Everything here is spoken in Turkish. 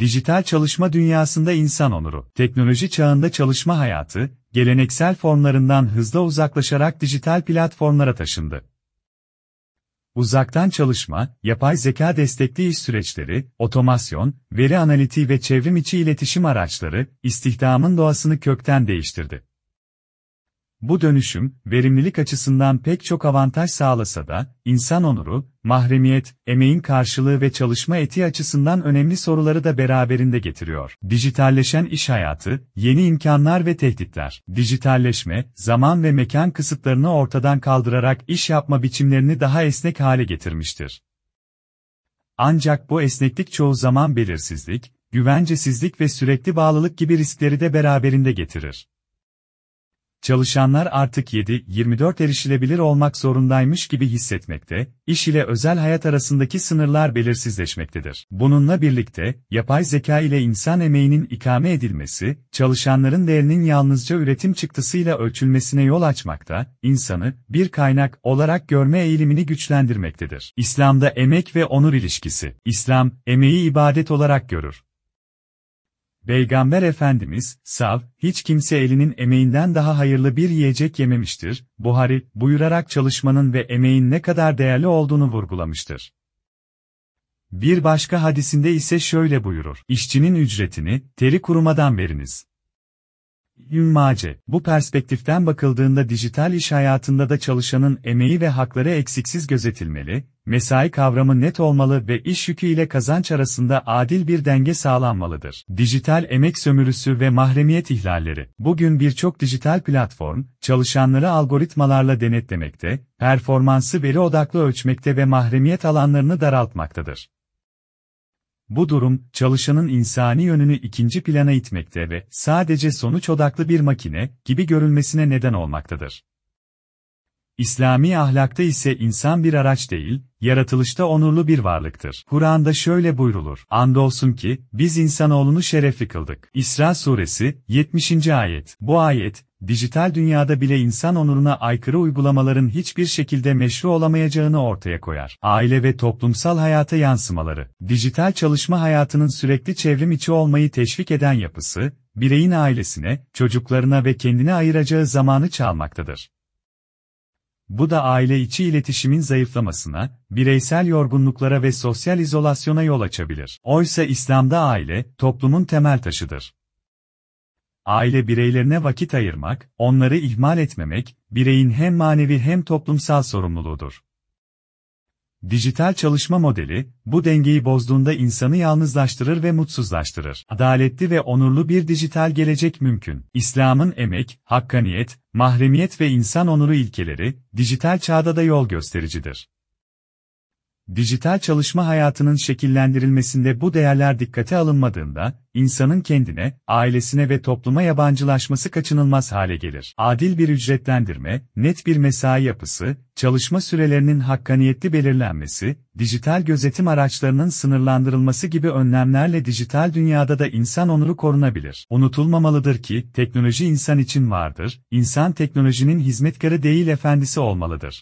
Dijital çalışma dünyasında insan onuru, teknoloji çağında çalışma hayatı, geleneksel formlarından hızla uzaklaşarak dijital platformlara taşındı. Uzaktan çalışma, yapay zeka destekli iş süreçleri, otomasyon, veri analitiği ve çevrim içi iletişim araçları, istihdamın doğasını kökten değiştirdi. Bu dönüşüm, verimlilik açısından pek çok avantaj sağlasa da, insan onuru, mahremiyet, emeğin karşılığı ve çalışma etiği açısından önemli soruları da beraberinde getiriyor. Dijitalleşen iş hayatı, yeni imkanlar ve tehditler. Dijitalleşme, zaman ve mekan kısıtlarını ortadan kaldırarak iş yapma biçimlerini daha esnek hale getirmiştir. Ancak bu esneklik çoğu zaman belirsizlik, güvencesizlik ve sürekli bağlılık gibi riskleri de beraberinde getirir. Çalışanlar artık 7-24 erişilebilir olmak zorundaymış gibi hissetmekte, iş ile özel hayat arasındaki sınırlar belirsizleşmektedir. Bununla birlikte, yapay zeka ile insan emeğinin ikame edilmesi, çalışanların değerinin yalnızca üretim çıktısıyla ölçülmesine yol açmakta, insanı, bir kaynak olarak görme eğilimini güçlendirmektedir. İslam'da emek ve onur ilişkisi. İslam, emeği ibadet olarak görür. Peygamber Efendimiz, sav, hiç kimse elinin emeğinden daha hayırlı bir yiyecek yememiştir, Buhari, buyurarak çalışmanın ve emeğin ne kadar değerli olduğunu vurgulamıştır. Bir başka hadisinde ise şöyle buyurur, işçinin ücretini, teri kurumadan veriniz. Ümmace, bu perspektiften bakıldığında dijital iş hayatında da çalışanın emeği ve hakları eksiksiz gözetilmeli, mesai kavramı net olmalı ve iş yükü ile kazanç arasında adil bir denge sağlanmalıdır. Dijital emek sömürüsü ve mahremiyet ihlalleri. Bugün birçok dijital platform, çalışanları algoritmalarla denetlemekte, performansı veri odaklı ölçmekte ve mahremiyet alanlarını daraltmaktadır. Bu durum, çalışanın insani yönünü ikinci plana itmekte ve sadece sonuç odaklı bir makine gibi görülmesine neden olmaktadır. İslami ahlakta ise insan bir araç değil, yaratılışta onurlu bir varlıktır. Kur'an'da şöyle buyrulur. Andolsun ki, biz insanoğlunu şerefli kıldık. İsra suresi, 70. ayet. Bu ayet, dijital dünyada bile insan onuruna aykırı uygulamaların hiçbir şekilde meşru olamayacağını ortaya koyar. Aile ve toplumsal hayata yansımaları. Dijital çalışma hayatının sürekli çevrim içi olmayı teşvik eden yapısı, bireyin ailesine, çocuklarına ve kendine ayıracağı zamanı çalmaktadır. Bu da aile içi iletişimin zayıflamasına, bireysel yorgunluklara ve sosyal izolasyona yol açabilir. Oysa İslam'da aile, toplumun temel taşıdır. Aile bireylerine vakit ayırmak, onları ihmal etmemek, bireyin hem manevi hem toplumsal sorumluluğudur. Dijital çalışma modeli, bu dengeyi bozduğunda insanı yalnızlaştırır ve mutsuzlaştırır. Adaletli ve onurlu bir dijital gelecek mümkün. İslam'ın emek, hakkaniyet, mahremiyet ve insan onuru ilkeleri, dijital çağda da yol göstericidir. Dijital çalışma hayatının şekillendirilmesinde bu değerler dikkate alınmadığında, insanın kendine, ailesine ve topluma yabancılaşması kaçınılmaz hale gelir. Adil bir ücretlendirme, net bir mesai yapısı, çalışma sürelerinin hakkaniyetli belirlenmesi, dijital gözetim araçlarının sınırlandırılması gibi önlemlerle dijital dünyada da insan onuru korunabilir. Unutulmamalıdır ki, teknoloji insan için vardır, insan teknolojinin hizmetkarı değil efendisi olmalıdır.